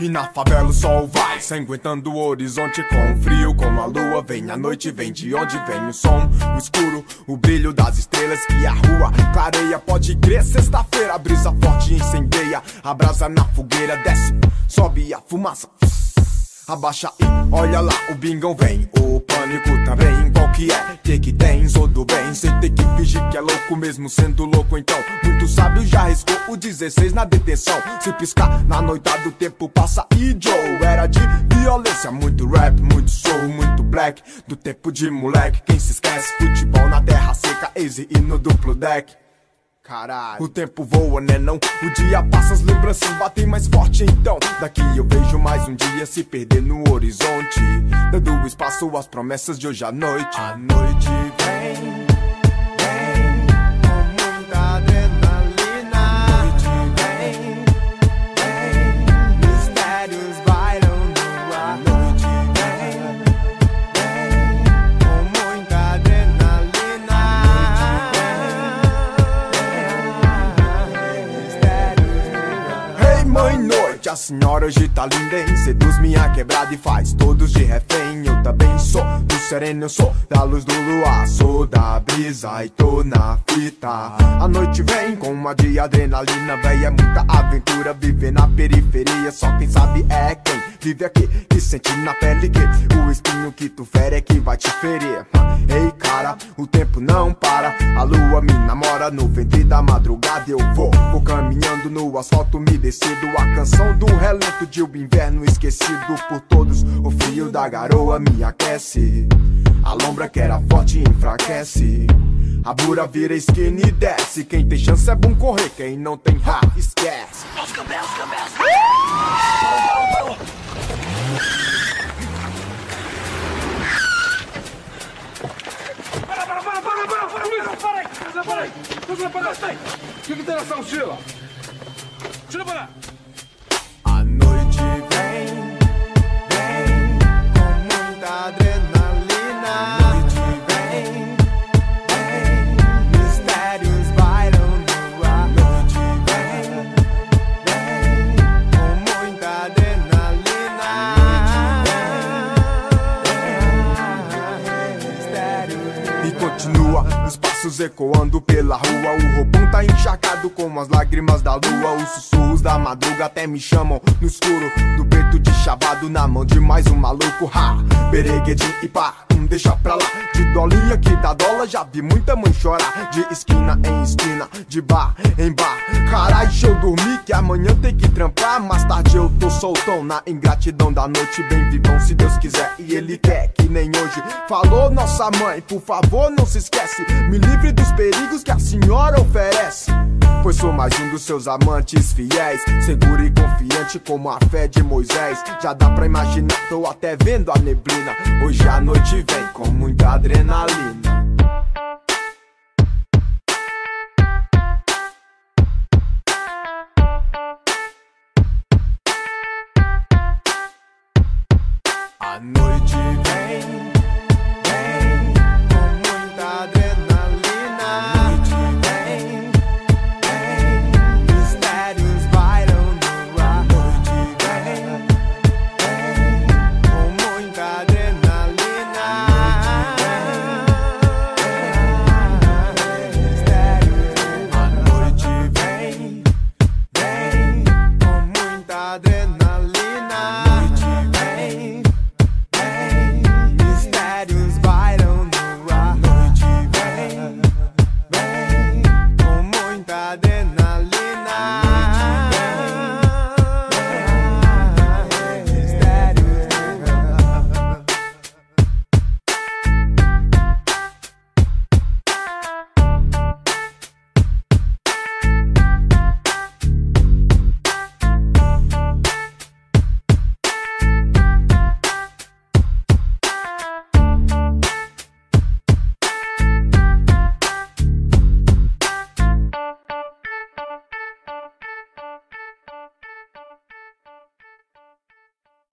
E na favela o sol vai sanguentando o horizonte com frio, com a lua vem a noite, vem de onde vem o som, o escuro, o brilho das estrelas que a rua clareia. Pode crer, sexta-feira, a brisa forte incendeia, a brasa na fogueira desce, sobe a fumaça. Abaixa e olha lá, o bingão vem, o pânico também. Qual que é? Que que tem? Tudo bem, cê tem que fingir que é louco mesmo sendo louco então. Muito sábio já riscou o 16 na detenção. Se piscar na noitada o tempo passa e Joe era de violência, muito rap, muito soul, muito black. Do tempo de moleque, quem se esquece? Futebol na terra seca, easy e no duplo deck. Caralho. O tempo voa, né não? O dia passa, as lembranças batem mais forte então Daqui eu vejo mais um dia se perder no horizonte Dando espaço às promessas de hoje à noite A noite vem senhora hoje tá linda, hein? Seduz minha quebrada e faz todos de refém. Eu também sou do sereno, eu sou da luz do luar. Sou da brisa e tô na fita. A noite vem com uma de adrenalina, véi. É muita aventura viver na periferia. Só quem sabe é quem vive aqui, que sente na pele que o espinho que tu fere é que vai te ferir. Ei, o tempo não para. A lua me namora no ventre da madrugada. Eu vou, vou caminhando no asfalto, me decido. A canção do relento de um inverno esquecido por todos. O frio da garoa me aquece. A lombra que era forte enfraquece. A bura vira esquina e desce. Quem tem chance é bom correr, quem não tem, ha, esquece. Para, tem nessa mochila? Tira para lá. A noite vem, vem com muita adrenalina. A noite vem, vem, mistérios bailam no ar. A noite vem, vem com muita adrenalina. A noite vem, mistérios e continua os passos ecoando pela rua. O roupão tá encharcado com as lágrimas da lua. Os sussurros da madruga até me chamam no escuro. Do peito de chavado na mão de mais um maluco. Ha! Bereguedim e pá, hum, deixa pra lá. De dolinha que dá dólar, já vi muita mãe chorar. De esquina em esquina, de bar em bar. Carai, eu dormir que amanhã tem que trampar. Mais tarde eu tô soltão na ingratidão da noite. Bem vivão, se Deus quiser e Ele quer que nem hoje. Falou nossa mãe, por favor, não se esquece. Me livre dos perigos que a senhora oferece. Pois sou mais um dos seus amantes fiéis, seguro e confiante como a fé de Moisés. Já dá pra imaginar, tô até vendo a neblina. Hoje a noite vem com muita adrenalina. A noite vem